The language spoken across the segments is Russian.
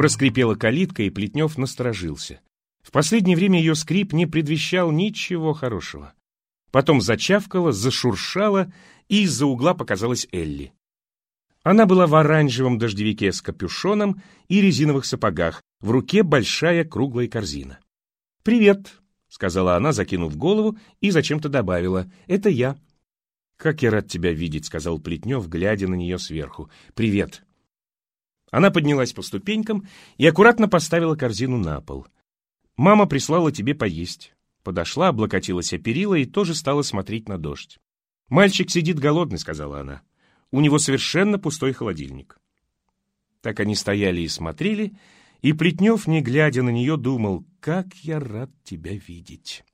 Проскрипела калитка, и Плетнев насторожился. В последнее время ее скрип не предвещал ничего хорошего. Потом зачавкала, зашуршала, и из-за угла показалась Элли. Она была в оранжевом дождевике с капюшоном и резиновых сапогах, в руке большая круглая корзина. «Привет», — сказала она, закинув голову, и зачем-то добавила, «это я». «Как я рад тебя видеть», — сказал Плетнев, глядя на нее сверху. «Привет». Она поднялась по ступенькам и аккуратно поставила корзину на пол. «Мама прислала тебе поесть». Подошла, облокотилась о перила и тоже стала смотреть на дождь. «Мальчик сидит голодный», — сказала она. «У него совершенно пустой холодильник». Так они стояли и смотрели, и Плетнев, не глядя на нее, думал, «Как я рад тебя видеть».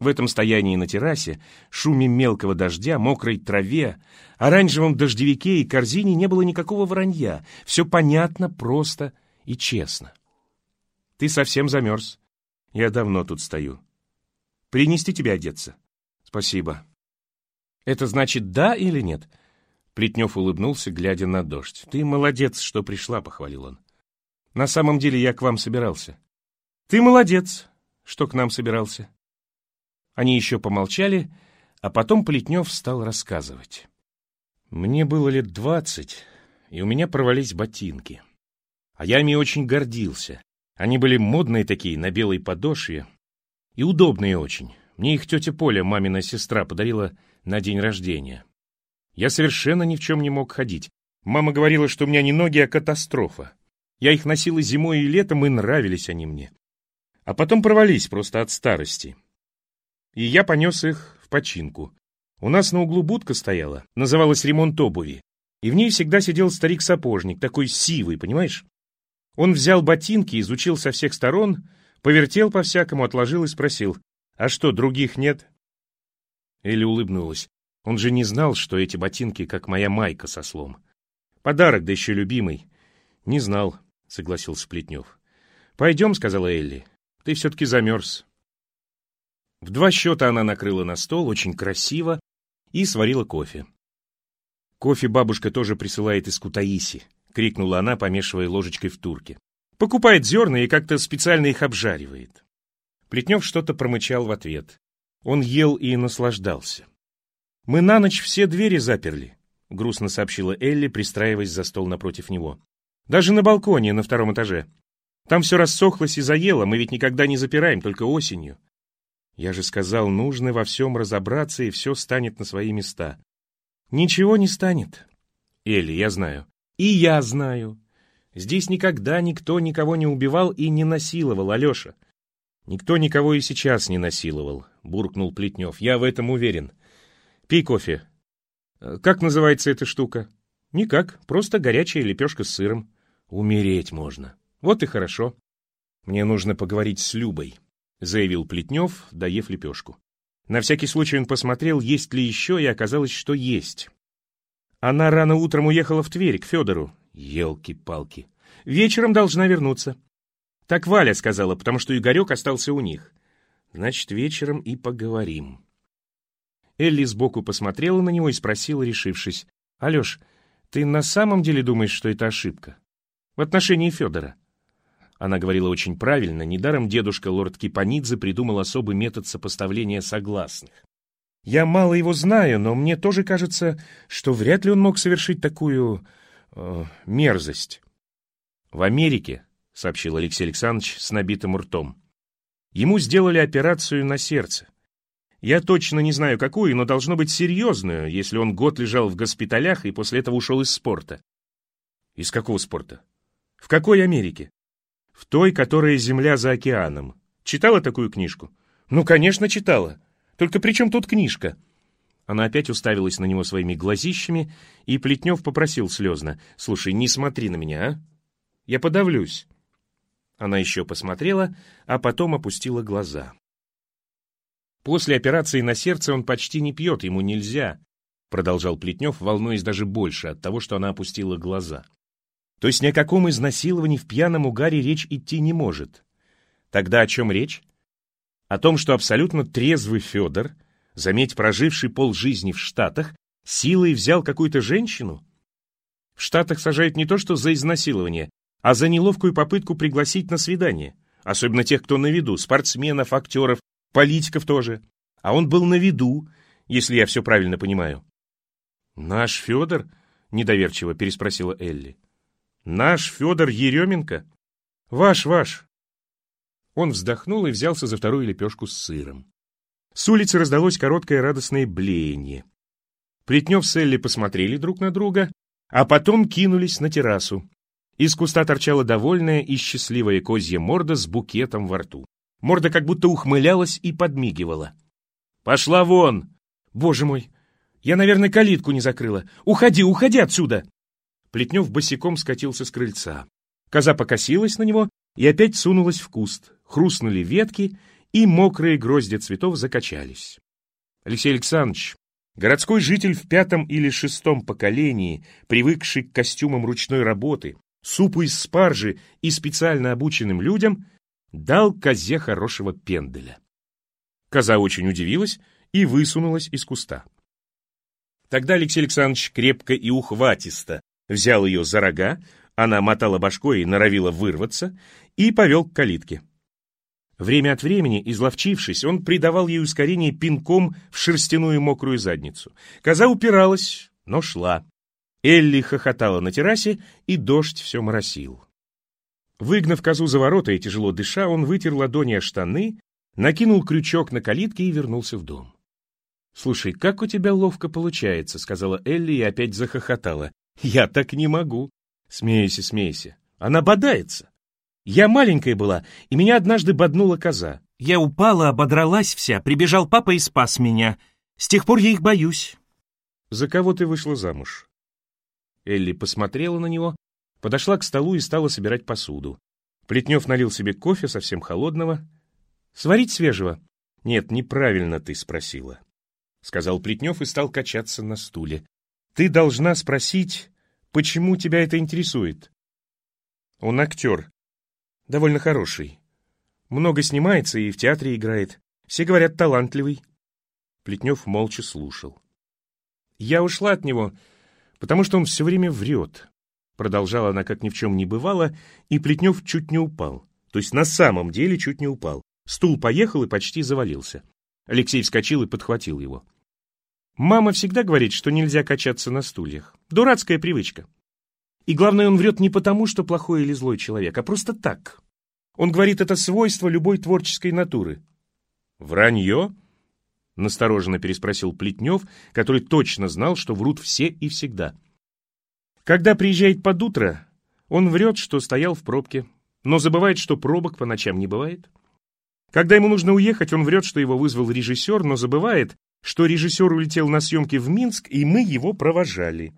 В этом стоянии на террасе, шуме мелкого дождя, мокрой траве, оранжевом дождевике и корзине не было никакого вранья. Все понятно, просто и честно. «Ты совсем замерз. Я давно тут стою. Принести тебе одеться?» «Спасибо». «Это значит да или нет?» Плетнев улыбнулся, глядя на дождь. «Ты молодец, что пришла», — похвалил он. «На самом деле я к вам собирался». «Ты молодец, что к нам собирался». Они еще помолчали, а потом Плетнев стал рассказывать. «Мне было лет двадцать, и у меня порвались ботинки. А я ими очень гордился. Они были модные такие, на белой подошве, и удобные очень. Мне их тетя Поля, мамина сестра, подарила на день рождения. Я совершенно ни в чем не мог ходить. Мама говорила, что у меня не ноги, а катастрофа. Я их носила зимой и летом, и нравились они мне. А потом порвались просто от старости и я понес их в починку. У нас на углу будка стояла, называлась «Ремонт обуви», и в ней всегда сидел старик-сапожник, такой сивый, понимаешь? Он взял ботинки, изучил со всех сторон, повертел по-всякому, отложил и спросил, «А что, других нет?» Элли улыбнулась. Он же не знал, что эти ботинки, как моя майка со слом. Подарок, да еще любимый. Не знал, согласился Плетнев. Пойдем, сказала Элли. Ты все-таки замерз. В два счета она накрыла на стол, очень красиво, и сварила кофе. «Кофе бабушка тоже присылает из Кутаиси», — крикнула она, помешивая ложечкой в турке. «Покупает зерна и как-то специально их обжаривает». Плетнев что-то промычал в ответ. Он ел и наслаждался. «Мы на ночь все двери заперли», — грустно сообщила Элли, пристраиваясь за стол напротив него. «Даже на балконе на втором этаже. Там все рассохлось и заело, мы ведь никогда не запираем, только осенью. Я же сказал, нужно во всем разобраться, и все станет на свои места. Ничего не станет. Элли, я знаю. И я знаю. Здесь никогда никто никого не убивал и не насиловал, Алеша. Никто никого и сейчас не насиловал, буркнул Плетнев. Я в этом уверен. Пей кофе. Э, как называется эта штука? Никак, просто горячая лепешка с сыром. Умереть можно. Вот и хорошо. Мне нужно поговорить с Любой. — заявил Плетнев, доев лепешку. На всякий случай он посмотрел, есть ли еще, и оказалось, что есть. Она рано утром уехала в Тверь, к Федору. Елки-палки. Вечером должна вернуться. Так Валя сказала, потому что Игорек остался у них. Значит, вечером и поговорим. Элли сбоку посмотрела на него и спросила, решившись. «Алеш, ты на самом деле думаешь, что это ошибка? В отношении Федора?» Она говорила очень правильно, недаром дедушка лорд Кипанидзе придумал особый метод сопоставления согласных. Я мало его знаю, но мне тоже кажется, что вряд ли он мог совершить такую... Э, мерзость. В Америке, — сообщил Алексей Александрович с набитым ртом, — ему сделали операцию на сердце. Я точно не знаю, какую, но должно быть серьезную, если он год лежал в госпиталях и после этого ушел из спорта. Из какого спорта? В какой Америке? В той, которая земля за океаном. Читала такую книжку? Ну, конечно, читала. Только при чем тут книжка? Она опять уставилась на него своими глазищами, и Плетнев попросил слезно. «Слушай, не смотри на меня, а? Я подавлюсь». Она еще посмотрела, а потом опустила глаза. «После операции на сердце он почти не пьет, ему нельзя», продолжал Плетнев, волнуясь даже больше от того, что она опустила глаза. То есть ни о каком изнасиловании в пьяном угаре речь идти не может. Тогда о чем речь? О том, что абсолютно трезвый Федор, заметь, проживший полжизни в Штатах, силой взял какую-то женщину? В Штатах сажают не то что за изнасилование, а за неловкую попытку пригласить на свидание. Особенно тех, кто на виду, спортсменов, актеров, политиков тоже. А он был на виду, если я все правильно понимаю. «Наш Федор?» — недоверчиво переспросила Элли. «Наш Федор Еременко?» «Ваш, ваш!» Он вздохнул и взялся за вторую лепешку с сыром. С улицы раздалось короткое радостное блеяние. Плетнев с Элли посмотрели друг на друга, а потом кинулись на террасу. Из куста торчала довольная и счастливая козья морда с букетом во рту. Морда как будто ухмылялась и подмигивала. «Пошла вон!» «Боже мой! Я, наверное, калитку не закрыла. Уходи, уходи отсюда!» Плетнев босиком скатился с крыльца. Коза покосилась на него и опять сунулась в куст. Хрустнули ветки, и мокрые грозди цветов закачались. Алексей Александрович, городской житель в пятом или шестом поколении, привыкший к костюмам ручной работы, супу из спаржи и специально обученным людям, дал козе хорошего пенделя. Коза очень удивилась и высунулась из куста. Тогда Алексей Александрович крепко и ухватисто взял ее за рога, она мотала башкой и норовила вырваться, и повел к калитке. Время от времени, изловчившись, он придавал ей ускорение пинком в шерстяную мокрую задницу. Коза упиралась, но шла. Элли хохотала на террасе, и дождь все моросил. Выгнав козу за ворота и тяжело дыша, он вытер ладони о штаны, накинул крючок на калитке и вернулся в дом. «Слушай, как у тебя ловко получается», — сказала Элли и опять захохотала. «Я так не могу». «Смейся, смейся. Она бодается. Я маленькая была, и меня однажды боднула коза. Я упала, ободралась вся, прибежал папа и спас меня. С тех пор я их боюсь». «За кого ты вышла замуж?» Элли посмотрела на него, подошла к столу и стала собирать посуду. Плетнев налил себе кофе, совсем холодного. «Сварить свежего?» «Нет, неправильно ты спросила», — сказал Плетнев и стал качаться на стуле. «Ты должна спросить, почему тебя это интересует?» «Он актер. Довольно хороший. Много снимается и в театре играет. Все говорят, талантливый». Плетнев молча слушал. «Я ушла от него, потому что он все время врет», — продолжала она, как ни в чем не бывало, и Плетнев чуть не упал. То есть на самом деле чуть не упал. Стул поехал и почти завалился. Алексей вскочил и подхватил его. Мама всегда говорит, что нельзя качаться на стульях. Дурацкая привычка. И главное, он врет не потому, что плохой или злой человек, а просто так. Он говорит, это свойство любой творческой натуры. «Вранье?» — настороженно переспросил Плетнев, который точно знал, что врут все и всегда. Когда приезжает под утро, он врет, что стоял в пробке, но забывает, что пробок по ночам не бывает. Когда ему нужно уехать, он врет, что его вызвал режиссер, но забывает, что режиссер улетел на съемки в Минск, и мы его провожали.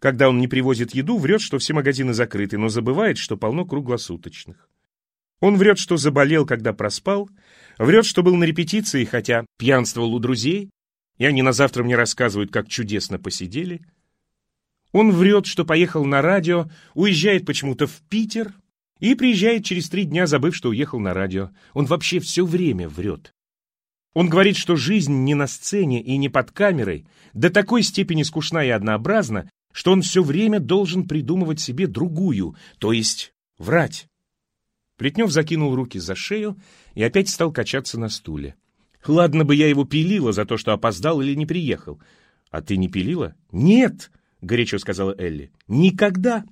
Когда он не привозит еду, врет, что все магазины закрыты, но забывает, что полно круглосуточных. Он врет, что заболел, когда проспал, врет, что был на репетиции, хотя пьянствовал у друзей, и они на завтра мне рассказывают, как чудесно посидели. Он врет, что поехал на радио, уезжает почему-то в Питер, и приезжает через три дня, забыв, что уехал на радио. Он вообще все время врет. Он говорит, что жизнь не на сцене и не под камерой, до такой степени скучна и однообразна, что он все время должен придумывать себе другую, то есть врать. Плетнев закинул руки за шею и опять стал качаться на стуле. Ладно бы я его пилила за то, что опоздал или не приехал. А ты не пилила? Нет, горячо сказала Элли. Никогда.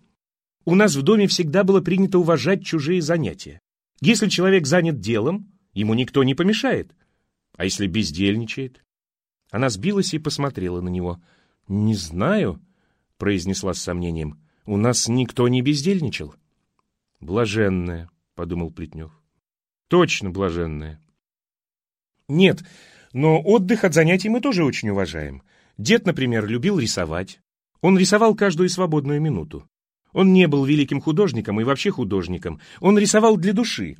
У нас в доме всегда было принято уважать чужие занятия. Если человек занят делом, ему никто не помешает. А если бездельничает? Она сбилась и посмотрела на него. «Не знаю», — произнесла с сомнением. «У нас никто не бездельничал». «Блаженная», — подумал Плетнев. «Точно блаженная». «Нет, но отдых от занятий мы тоже очень уважаем. Дед, например, любил рисовать. Он рисовал каждую свободную минуту. Он не был великим художником и вообще художником. Он рисовал для души.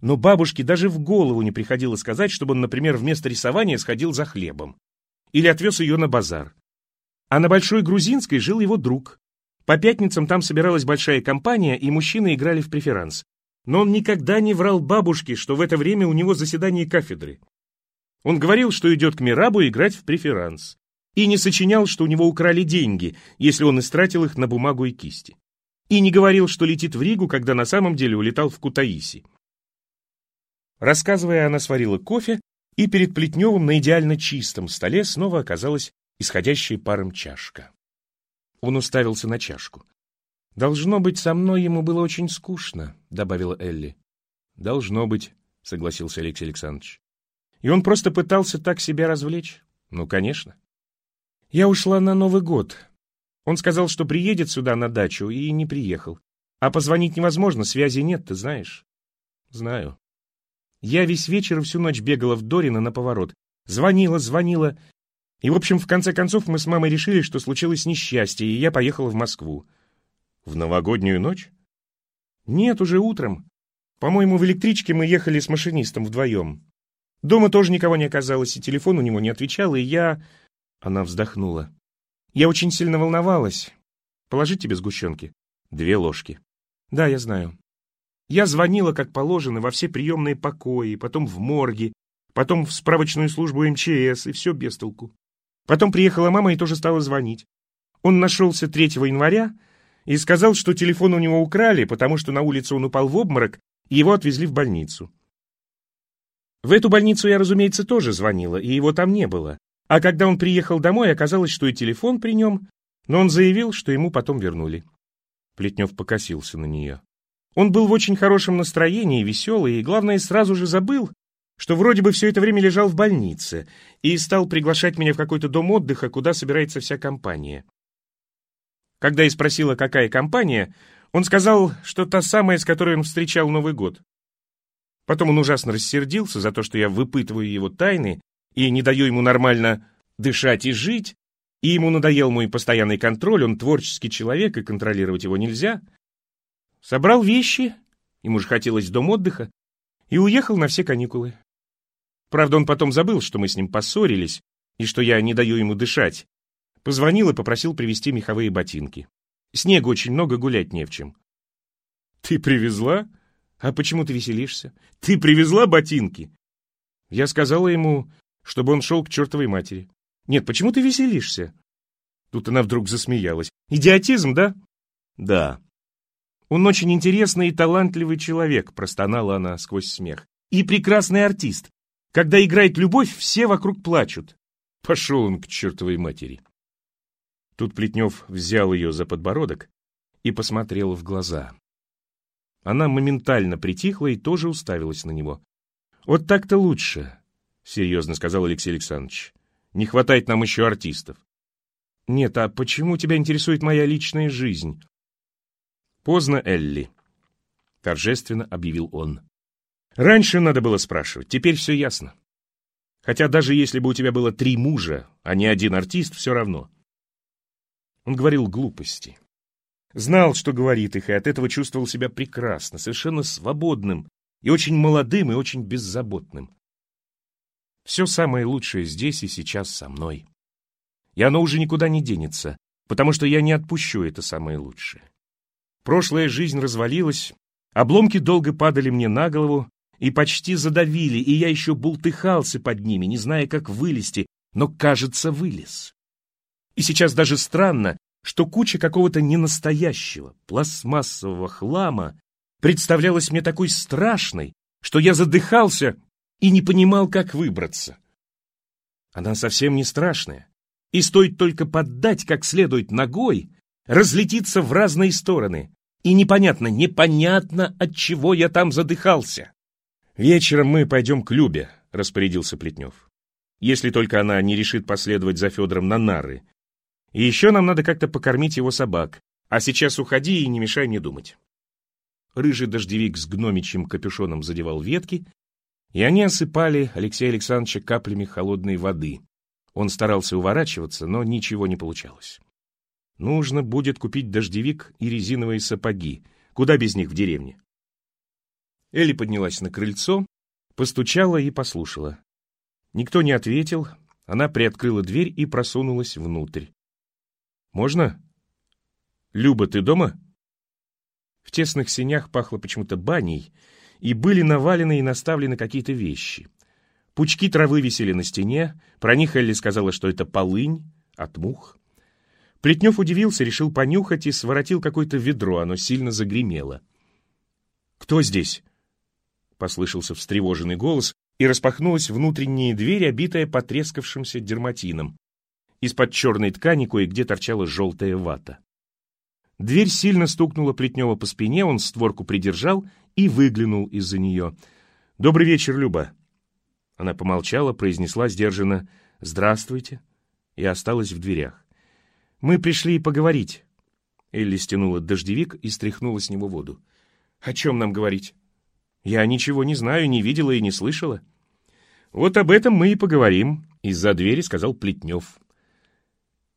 Но бабушке даже в голову не приходило сказать, чтобы он, например, вместо рисования сходил за хлебом. Или отвез ее на базар. А на Большой Грузинской жил его друг. По пятницам там собиралась большая компания, и мужчины играли в преферанс. Но он никогда не врал бабушке, что в это время у него заседание кафедры. Он говорил, что идет к Мирабу играть в преферанс. И не сочинял, что у него украли деньги, если он истратил их на бумагу и кисти. и не говорил, что летит в Ригу, когда на самом деле улетал в Кутаиси. Рассказывая, она сварила кофе, и перед Плетневым на идеально чистом столе снова оказалась исходящая паром чашка. Он уставился на чашку. «Должно быть, со мной ему было очень скучно», — добавила Элли. «Должно быть», — согласился Алексей Александрович. «И он просто пытался так себя развлечь?» «Ну, конечно». «Я ушла на Новый год. Он сказал, что приедет сюда на дачу, и не приехал. А позвонить невозможно, связи нет, ты знаешь?» «Знаю». Я весь вечер и всю ночь бегала в Дорино на поворот. Звонила, звонила. И, в общем, в конце концов мы с мамой решили, что случилось несчастье, и я поехала в Москву. В новогоднюю ночь? Нет, уже утром. По-моему, в электричке мы ехали с машинистом вдвоем. Дома тоже никого не оказалось, и телефон у него не отвечал, и я... Она вздохнула. Я очень сильно волновалась. Положить тебе сгущенки? Две ложки. Да, я знаю. Я звонила, как положено, во все приемные покои, потом в морги, потом в справочную службу МЧС, и все без толку. Потом приехала мама и тоже стала звонить. Он нашелся 3 января, и сказал, что телефон у него украли, потому что на улице он упал в обморок, и его отвезли в больницу. В эту больницу я, разумеется, тоже звонила, и его там не было. А когда он приехал домой, оказалось, что и телефон при нем, но он заявил, что ему потом вернули. Плетнев покосился на нее. Он был в очень хорошем настроении, веселый, и, главное, сразу же забыл, что вроде бы все это время лежал в больнице, и стал приглашать меня в какой-то дом отдыха, куда собирается вся компания. Когда я спросила, какая компания, он сказал, что та самая, с которой он встречал Новый год. Потом он ужасно рассердился за то, что я выпытываю его тайны и не даю ему нормально дышать и жить, и ему надоел мой постоянный контроль, он творческий человек, и контролировать его нельзя. Собрал вещи, ему же хотелось дом отдыха, и уехал на все каникулы. Правда, он потом забыл, что мы с ним поссорились, и что я не даю ему дышать, Позвонил и попросил привезти меховые ботинки. Снега очень много, гулять не в чем. Ты привезла? А почему ты веселишься? Ты привезла ботинки? Я сказала ему, чтобы он шел к чертовой матери. Нет, почему ты веселишься? Тут она вдруг засмеялась. Идиотизм, да? Да. Он очень интересный и талантливый человек, простонала она сквозь смех. И прекрасный артист. Когда играет любовь, все вокруг плачут. Пошел он к чертовой матери. Тут Плетнев взял ее за подбородок и посмотрел в глаза. Она моментально притихла и тоже уставилась на него. «Вот так-то лучше», — серьезно сказал Алексей Александрович. «Не хватает нам еще артистов». «Нет, а почему тебя интересует моя личная жизнь?» «Поздно, Элли», — торжественно объявил он. «Раньше надо было спрашивать, теперь все ясно. Хотя даже если бы у тебя было три мужа, а не один артист, все равно. Он говорил глупости. Знал, что говорит их, и от этого чувствовал себя прекрасно, совершенно свободным, и очень молодым, и очень беззаботным. Все самое лучшее здесь и сейчас со мной. И оно уже никуда не денется, потому что я не отпущу это самое лучшее. Прошлая жизнь развалилась, обломки долго падали мне на голову и почти задавили, и я еще бултыхался под ними, не зная, как вылезти, но, кажется, вылез. И сейчас даже странно, что куча какого-то ненастоящего, пластмассового хлама представлялась мне такой страшной, что я задыхался и не понимал, как выбраться. Она совсем не страшная, и стоит только поддать как следует ногой, разлетиться в разные стороны, и непонятно, непонятно, от чего я там задыхался. «Вечером мы пойдем к Любе», — распорядился Плетнев. «Если только она не решит последовать за Федором на нары, и еще нам надо как-то покормить его собак. А сейчас уходи и не мешай мне думать. Рыжий дождевик с гномичьим капюшоном задевал ветки, и они осыпали Алексея Александровича каплями холодной воды. Он старался уворачиваться, но ничего не получалось. Нужно будет купить дождевик и резиновые сапоги. Куда без них в деревне? Элли поднялась на крыльцо, постучала и послушала. Никто не ответил, она приоткрыла дверь и просунулась внутрь. «Можно?» «Люба, ты дома?» В тесных сенях пахло почему-то баней, и были навалены и наставлены какие-то вещи. Пучки травы висели на стене, про них Элли сказала, что это полынь от мух. Плетнев удивился, решил понюхать и своротил какое-то ведро, оно сильно загремело. «Кто здесь?» — послышался встревоженный голос, и распахнулась внутренняя дверь, обитая потрескавшимся дерматином. Из-под черной ткани кое-где торчала желтая вата. Дверь сильно стукнула Плетнева по спине, он створку придержал и выглянул из-за нее. «Добрый вечер, Люба!» Она помолчала, произнесла сдержанно «Здравствуйте!» и осталась в дверях. «Мы пришли поговорить». Элли стянула дождевик и стряхнула с него воду. «О чем нам говорить?» «Я ничего не знаю, не видела и не слышала». «Вот об этом мы и поговорим», — из-за двери сказал Плетнев.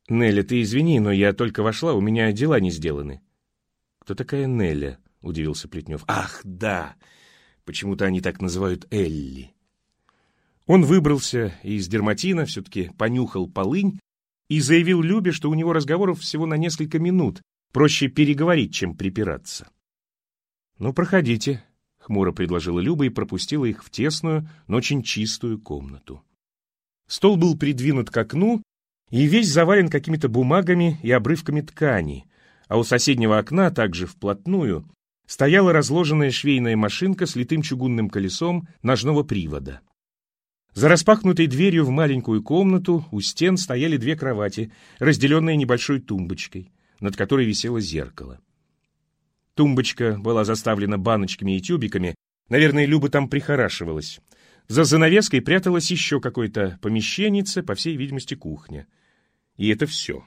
«Нелля, ты извини, но я только вошла, у меня дела не сделаны». «Кто такая Нелля?» — удивился Плетнев. «Ах, да! Почему-то они так называют Элли». Он выбрался из дерматина, все-таки понюхал полынь и заявил Любе, что у него разговоров всего на несколько минут, проще переговорить, чем припираться. «Ну, проходите», — хмуро предложила Люба и пропустила их в тесную, но очень чистую комнату. Стол был придвинут к окну, и весь завален какими-то бумагами и обрывками ткани, а у соседнего окна, также вплотную, стояла разложенная швейная машинка с литым чугунным колесом ножного привода. За распахнутой дверью в маленькую комнату у стен стояли две кровати, разделенные небольшой тумбочкой, над которой висело зеркало. Тумбочка была заставлена баночками и тюбиками, наверное, Люба там прихорашивалась. За занавеской пряталось еще какое-то помещеннице, по всей видимости, кухня. И это все.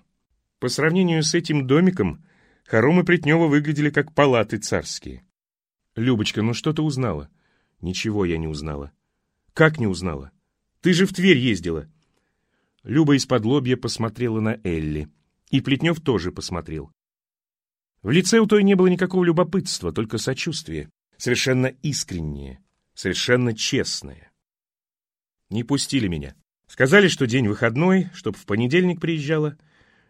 По сравнению с этим домиком, хоромы Плетнева выглядели как палаты царские. «Любочка, ну что ты узнала?» «Ничего я не узнала». «Как не узнала? Ты же в Тверь ездила». Люба из-под лобья посмотрела на Элли. И Плетнев тоже посмотрел. В лице у той не было никакого любопытства, только сочувствие. Совершенно искреннее, совершенно честное. Не пустили меня. Сказали, что день выходной, чтоб в понедельник приезжала.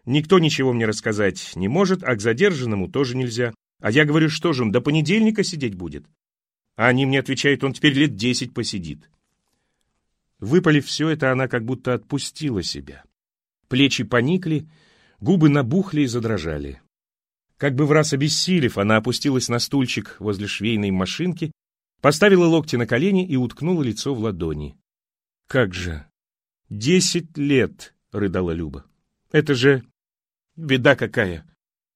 Никто ничего мне рассказать не может, а к задержанному тоже нельзя. А я говорю, что же он до понедельника сидеть будет? А они мне отвечают, он теперь лет десять посидит. Выпалив все это, она как будто отпустила себя. Плечи поникли, губы набухли и задрожали. Как бы в раз обессилев, она опустилась на стульчик возле швейной машинки, поставила локти на колени и уткнула лицо в ладони. Как же, «Десять лет!» — рыдала Люба. «Это же беда какая!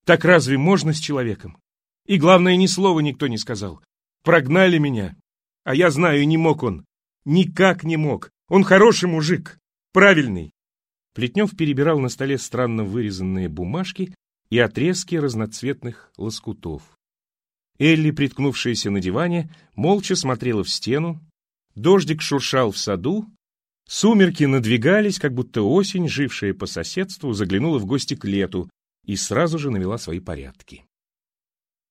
Так разве можно с человеком? И главное, ни слова никто не сказал. Прогнали меня. А я знаю, не мог он. Никак не мог. Он хороший мужик. Правильный. Плетнев перебирал на столе странно вырезанные бумажки и отрезки разноцветных лоскутов. Элли, приткнувшаяся на диване, молча смотрела в стену. Дождик шуршал в саду, Сумерки надвигались, как будто осень, жившая по соседству, заглянула в гости к лету и сразу же навела свои порядки.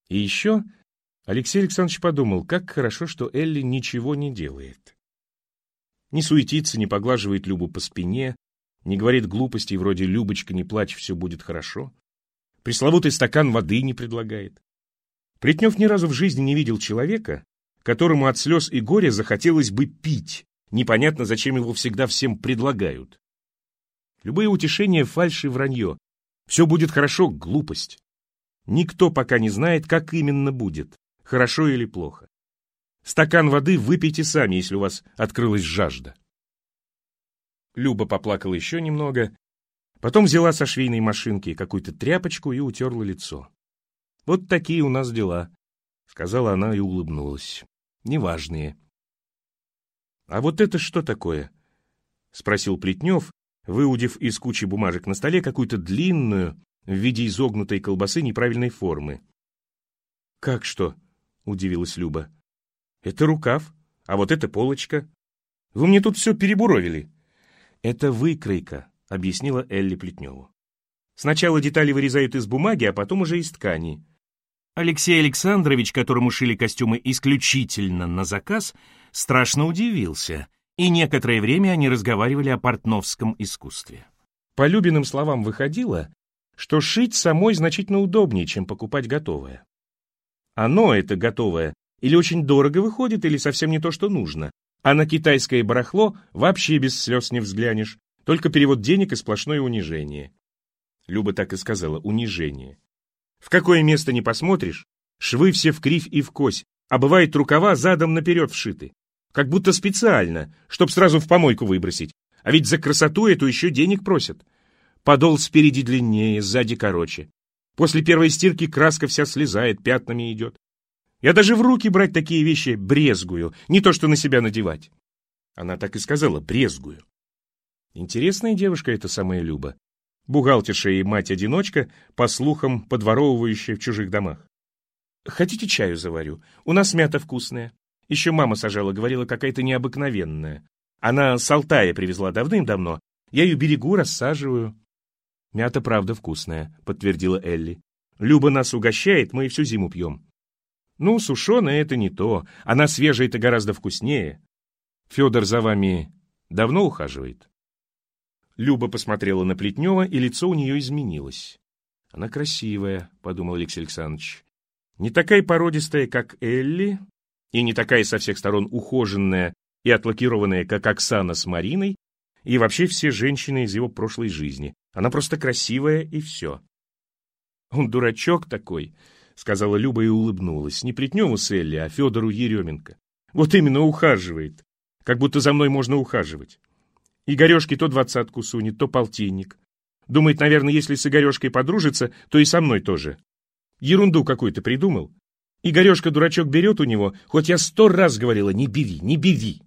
И еще Алексей Александрович подумал, как хорошо, что Элли ничего не делает. Не суетится, не поглаживает Любу по спине, не говорит глупостей вроде «Любочка, не плачь, все будет хорошо», пресловутый стакан воды не предлагает. Плетнев ни разу в жизни не видел человека, которому от слез и горя захотелось бы пить, Непонятно, зачем его всегда всем предлагают. Любые утешения — фальшь и вранье. Все будет хорошо — глупость. Никто пока не знает, как именно будет, хорошо или плохо. Стакан воды выпейте сами, если у вас открылась жажда. Люба поплакала еще немного, потом взяла со швейной машинки какую-то тряпочку и утерла лицо. «Вот такие у нас дела», — сказала она и улыбнулась. «Неважные». «А вот это что такое?» — спросил Плетнев, выудив из кучи бумажек на столе какую-то длинную, в виде изогнутой колбасы неправильной формы. «Как что?» — удивилась Люба. «Это рукав, а вот это полочка. Вы мне тут все перебуровили». «Это выкройка», — объяснила Элли Плетневу. «Сначала детали вырезают из бумаги, а потом уже из ткани. Алексей Александрович, которому шили костюмы исключительно на заказ, страшно удивился, и некоторое время они разговаривали о портновском искусстве. По Любиным словам выходило, что шить самой значительно удобнее, чем покупать готовое. Оно, это готовое, или очень дорого выходит, или совсем не то, что нужно, а на китайское барахло вообще без слез не взглянешь, только перевод денег и сплошное унижение. Люба так и сказала, унижение. В какое место не посмотришь, швы все в кривь и в кось, а бывает рукава задом наперед вшиты. Как будто специально, чтоб сразу в помойку выбросить. А ведь за красоту эту еще денег просят. Подол спереди длиннее, сзади короче. После первой стирки краска вся слезает, пятнами идет. Я даже в руки брать такие вещи брезгую, не то что на себя надевать. Она так и сказала, брезгую. Интересная девушка эта самая Люба. Бухгалтерша и мать-одиночка, по слухам, подворовывающая в чужих домах. Хотите чаю заварю? У нас мята вкусная. Еще мама сажала, говорила, какая-то необыкновенная. Она с Алтая привезла давным-давно. Я ее берегу, рассаживаю. Мята правда вкусная, подтвердила Элли. Люба нас угощает, мы всю зиму пьем. Ну, сушеная это не то. Она свежая-то гораздо вкуснее. Федор за вами давно ухаживает? Люба посмотрела на Плетнева, и лицо у нее изменилось. «Она красивая», — подумал Алексей Александрович. «Не такая породистая, как Элли, и не такая со всех сторон ухоженная и отлакированная, как Оксана с Мариной, и вообще все женщины из его прошлой жизни. Она просто красивая, и все». «Он дурачок такой», — сказала Люба и улыбнулась. «Не Плетневу с Элли, а Федору Еременко. Вот именно ухаживает. Как будто за мной можно ухаживать». Игорешке то двадцатку сунет, то полтинник. Думает, наверное, если с Игорешкой подружится, то и со мной тоже. Ерунду какую-то придумал. Игорешка дурачок берет у него, хоть я сто раз говорила, не бери, не бери.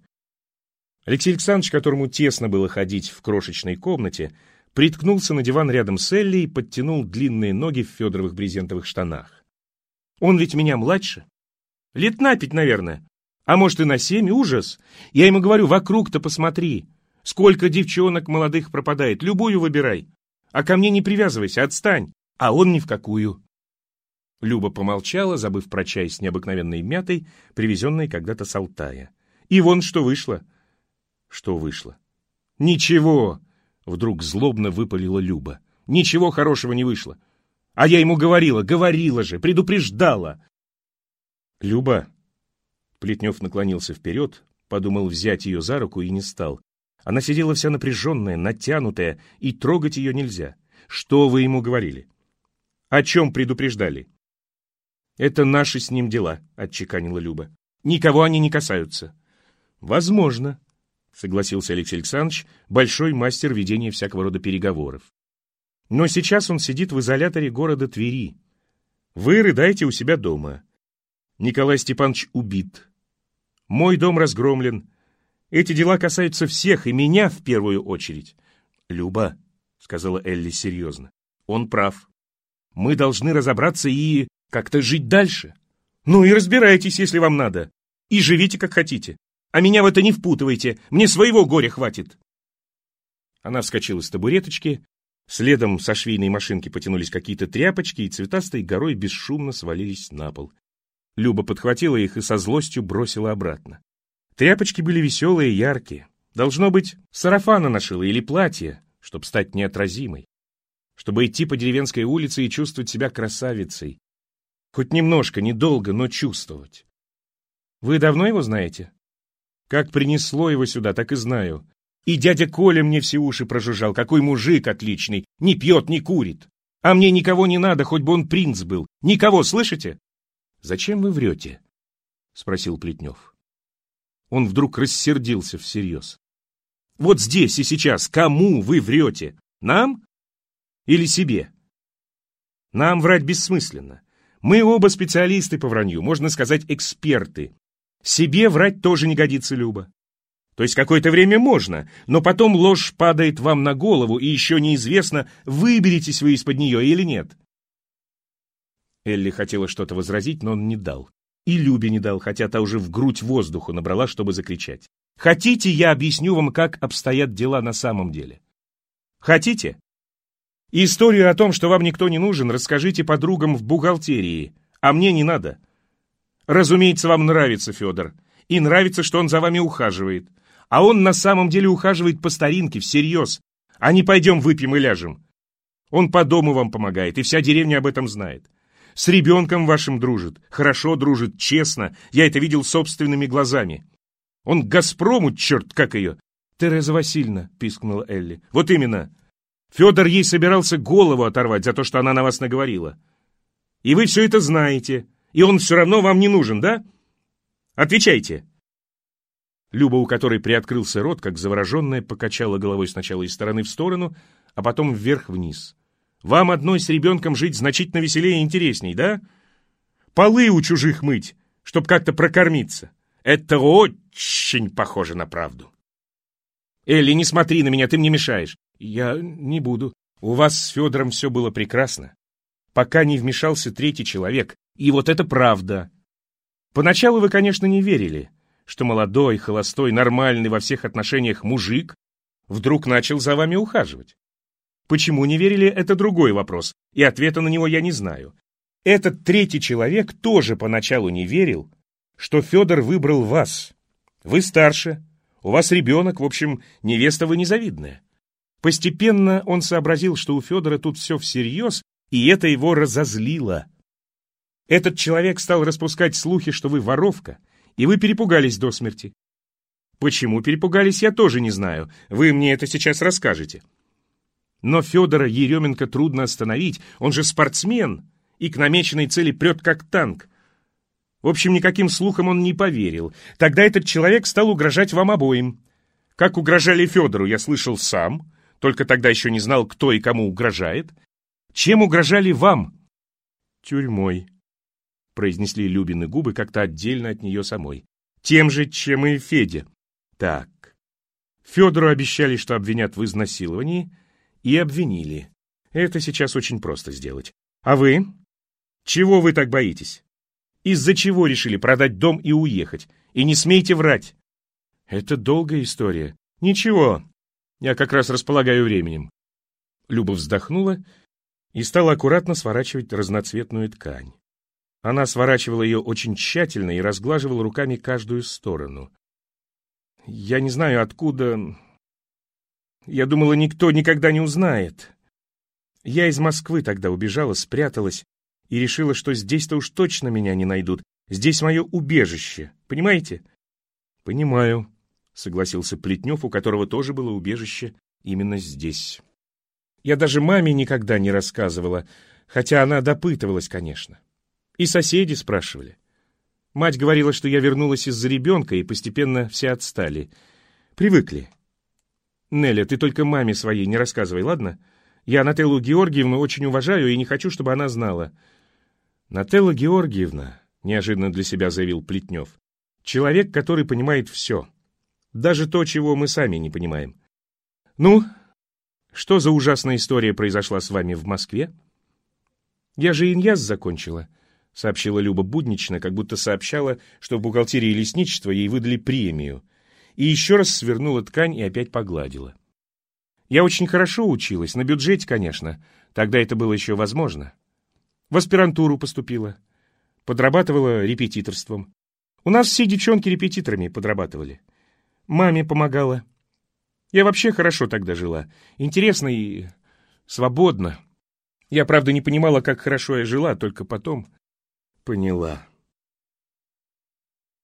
Алексей Александрович, которому тесно было ходить в крошечной комнате, приткнулся на диван рядом с Элли и подтянул длинные ноги в федоровых брезентовых штанах. Он ведь меня младше. Лет на пять, наверное. А может и на семь, ужас. Я ему говорю, вокруг-то посмотри. Сколько девчонок молодых пропадает, любую выбирай. А ко мне не привязывайся, отстань. А он ни в какую. Люба помолчала, забыв про чай с необыкновенной мятой, привезенной когда-то с Алтая. И вон что вышло. Что вышло? Ничего! Вдруг злобно выпалила Люба. Ничего хорошего не вышло. А я ему говорила, говорила же, предупреждала. Люба. Плетнев наклонился вперед, подумал взять ее за руку и не стал. Она сидела вся напряженная, натянутая, и трогать ее нельзя. Что вы ему говорили? О чем предупреждали? Это наши с ним дела, отчеканила Люба. Никого они не касаются. Возможно, согласился Алексей Александрович, большой мастер ведения всякого рода переговоров. Но сейчас он сидит в изоляторе города Твери. Вы рыдаете у себя дома. Николай Степанович убит. Мой дом разгромлен, эти дела касаются всех, и меня в первую очередь. Люба, — сказала Элли серьезно, — он прав. Мы должны разобраться и как-то жить дальше. Ну и разбирайтесь, если вам надо. И живите, как хотите. А меня в это не впутывайте, мне своего горя хватит. Она вскочила с табуреточки, следом со швейной машинки потянулись какие-то тряпочки, и цветастой горой бесшумно свалились на пол. Люба подхватила их и со злостью бросила обратно. Тряпочки были веселые и яркие. Должно быть, сарафана нашила или платье, чтобы стать неотразимой. Чтобы идти по деревенской улице и чувствовать себя красавицей. Хоть немножко, недолго, но чувствовать. Вы давно его знаете? Как принесло его сюда, так и знаю. И дядя Коля мне все уши прожужжал. Какой мужик отличный. Не пьет, не курит. А мне никого не надо, хоть бы он принц был. Никого, слышите? Зачем вы врете? Спросил Плетнев. Он вдруг рассердился всерьез. Вот здесь и сейчас кому вы врете? Нам или себе? Нам врать бессмысленно. Мы оба специалисты по вранью, можно сказать, эксперты. Себе врать тоже не годится, Люба. То есть какое-то время можно, но потом ложь падает вам на голову, и еще неизвестно, выберетесь вы из-под нее или нет. Элли хотела что-то возразить, но он не дал. И Любе не дал, хотя та уже в грудь воздуху набрала, чтобы закричать. Хотите, я объясню вам, как обстоят дела на самом деле? Хотите? Историю о том, что вам никто не нужен, расскажите подругам в бухгалтерии, а мне не надо. Разумеется, вам нравится Федор, и нравится, что он за вами ухаживает. А он на самом деле ухаживает по старинке, всерьез, а не пойдем выпьем и ляжем. Он по дому вам помогает, и вся деревня об этом знает. С ребенком вашим дружит, хорошо дружит, честно. Я это видел собственными глазами. Он к Газпрому, черт, как ее!» «Тереза Васильевна», — пискнула Элли. «Вот именно. Федор ей собирался голову оторвать за то, что она на вас наговорила. И вы все это знаете, и он все равно вам не нужен, да? Отвечайте!» Люба, у которой приоткрылся рот, как завороженная, покачала головой сначала из стороны в сторону, а потом вверх-вниз. «Вам одной с ребенком жить значительно веселее и интересней, да? Полы у чужих мыть, чтоб как-то прокормиться. Это очень похоже на правду». «Элли, не смотри на меня, ты мне мешаешь». «Я не буду. У вас с Федором все было прекрасно, пока не вмешался третий человек, и вот это правда. Поначалу вы, конечно, не верили» что молодой, холостой, нормальный во всех отношениях мужик вдруг начал за вами ухаживать. Почему не верили, это другой вопрос, и ответа на него я не знаю. Этот третий человек тоже поначалу не верил, что Федор выбрал вас. Вы старше, у вас ребенок, в общем, невеста вы незавидная. Постепенно он сообразил, что у Федора тут все всерьез, и это его разозлило. Этот человек стал распускать слухи, что вы воровка, и вы перепугались до смерти. Почему перепугались, я тоже не знаю. Вы мне это сейчас расскажете. Но Федора Еременко трудно остановить. Он же спортсмен и к намеченной цели прет как танк. В общем, никаким слухам он не поверил. Тогда этот человек стал угрожать вам обоим. Как угрожали Федору, я слышал сам, только тогда еще не знал, кто и кому угрожает. Чем угрожали вам? Тюрьмой произнесли Любины губы как-то отдельно от нее самой. Тем же, чем и Федя. Так. Федору обещали, что обвинят в изнасиловании, и обвинили. Это сейчас очень просто сделать. А вы? Чего вы так боитесь? Из-за чего решили продать дом и уехать? И не смейте врать. Это долгая история. Ничего, я как раз располагаю временем. Люба вздохнула и стала аккуратно сворачивать разноцветную ткань. Она сворачивала ее очень тщательно и разглаживала руками каждую сторону. «Я не знаю, откуда... Я думала, никто никогда не узнает. Я из Москвы тогда убежала, спряталась и решила, что здесь-то уж точно меня не найдут. Здесь мое убежище, понимаете?» «Понимаю», — согласился Плетнев, у которого тоже было убежище именно здесь. «Я даже маме никогда не рассказывала, хотя она допытывалась, конечно». И соседи спрашивали. Мать говорила, что я вернулась из-за ребенка, и постепенно все отстали. Привыкли. Неля, ты только маме своей не рассказывай, ладно? Я Нателлу Георгиевну очень уважаю и не хочу, чтобы она знала. Нателла Георгиевна, неожиданно для себя заявил Плетнев, человек, который понимает все. Даже то, чего мы сами не понимаем. Ну, что за ужасная история произошла с вами в Москве? Я же иньяз закончила. — сообщила Люба буднично, как будто сообщала, что в бухгалтерии лесничества ей выдали премию, и еще раз свернула ткань и опять погладила. «Я очень хорошо училась, на бюджете, конечно, тогда это было еще возможно. В аспирантуру поступила, подрабатывала репетиторством. У нас все девчонки репетиторами подрабатывали. Маме помогала. Я вообще хорошо тогда жила, интересно и свободно. Я, правда, не понимала, как хорошо я жила, только потом...» поняла.